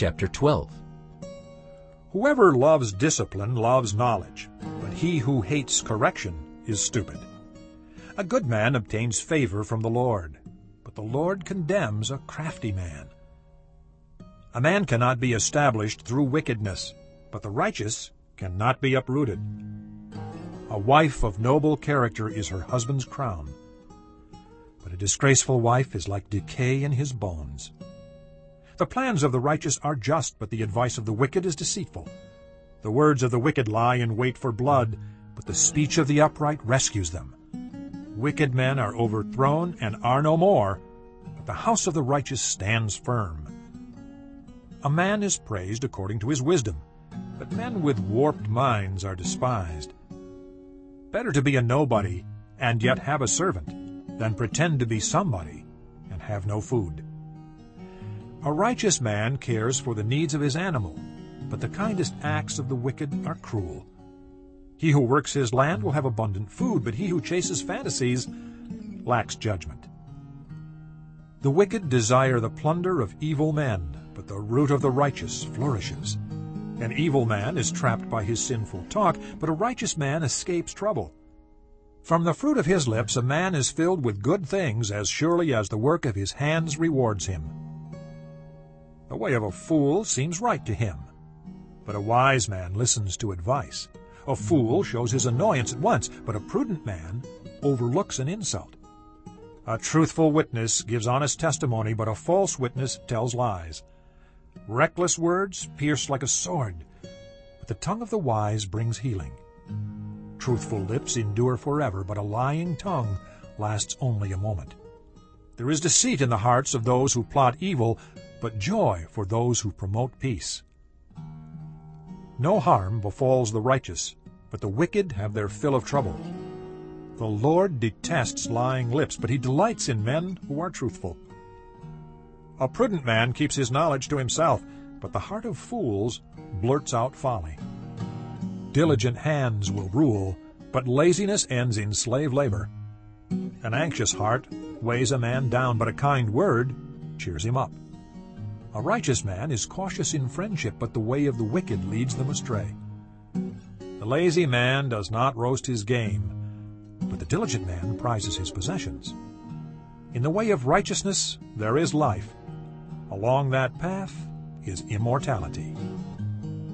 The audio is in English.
chapter 12. Whoever loves discipline loves knowledge, but he who hates correction is stupid. A good man obtains favor from the Lord, but the Lord condemns a crafty man. A man cannot be established through wickedness, but the righteous cannot be uprooted. A wife of noble character is her husband's crown, but a disgraceful wife is like decay in his bones. The plans of the righteous are just, but the advice of the wicked is deceitful. The words of the wicked lie in wait for blood, but the speech of the upright rescues them. Wicked men are overthrown and are no more, but the house of the righteous stands firm. A man is praised according to his wisdom, but men with warped minds are despised. Better to be a nobody and yet have a servant than pretend to be somebody and have no food. A righteous man cares for the needs of his animal, but the kindest acts of the wicked are cruel. He who works his land will have abundant food, but he who chases fantasies lacks judgment. The wicked desire the plunder of evil men, but the root of the righteous flourishes. An evil man is trapped by his sinful talk, but a righteous man escapes trouble. From the fruit of his lips a man is filled with good things as surely as the work of his hands rewards him. The way of a fool seems right to him, but a wise man listens to advice. A fool shows his annoyance at once, but a prudent man overlooks an insult. A truthful witness gives honest testimony, but a false witness tells lies. Reckless words pierce like a sword, but the tongue of the wise brings healing. Truthful lips endure forever, but a lying tongue lasts only a moment. There is deceit in the hearts of those who plot evil, but joy for those who promote peace. No harm befalls the righteous, but the wicked have their fill of trouble. The Lord detests lying lips, but he delights in men who are truthful. A prudent man keeps his knowledge to himself, but the heart of fools blurts out folly. Diligent hands will rule, but laziness ends in slave labor. An anxious heart weighs a man down, but a kind word cheers him up. A righteous man is cautious in friendship, but the way of the wicked leads them astray. The lazy man does not roast his game, but the diligent man prizes his possessions. In the way of righteousness there is life. Along that path is immortality.